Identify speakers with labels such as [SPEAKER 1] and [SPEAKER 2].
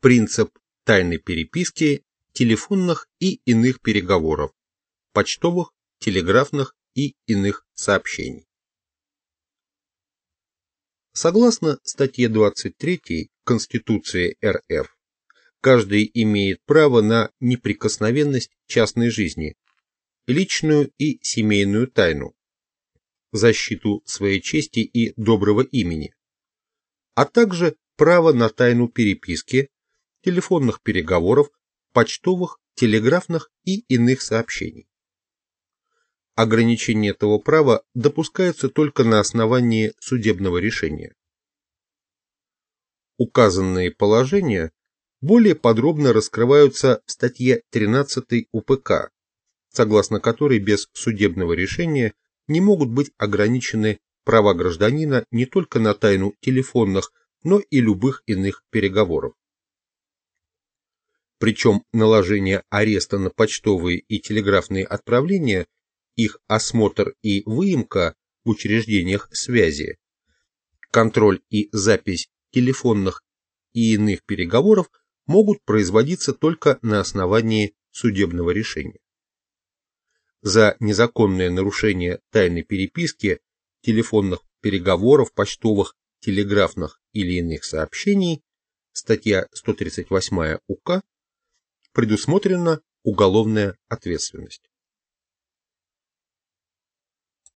[SPEAKER 1] принцип тайной переписки, телефонных и иных переговоров, почтовых, телеграфных и иных сообщений. Согласно статье 23 Конституции РФ, каждый имеет право на неприкосновенность частной жизни, личную и семейную тайну, защиту своей чести и доброго имени, а также право на тайну переписки, телефонных переговоров, почтовых, телеграфных и иных сообщений. Ограничение этого права допускается только на основании судебного решения. Указанные положения более подробно раскрываются в статье 13 УПК, согласно которой без судебного решения не могут быть ограничены права гражданина не только на тайну телефонных, но и любых иных переговоров. Причем наложение ареста на почтовые и телеграфные отправления, их осмотр и выемка в учреждениях связи, контроль и запись телефонных и иных переговоров могут производиться только на основании судебного решения. За незаконное нарушение тайной переписки, телефонных переговоров, почтовых, телеграфных или иных сообщений, статья 138 УК, предусмотрена уголовная ответственность.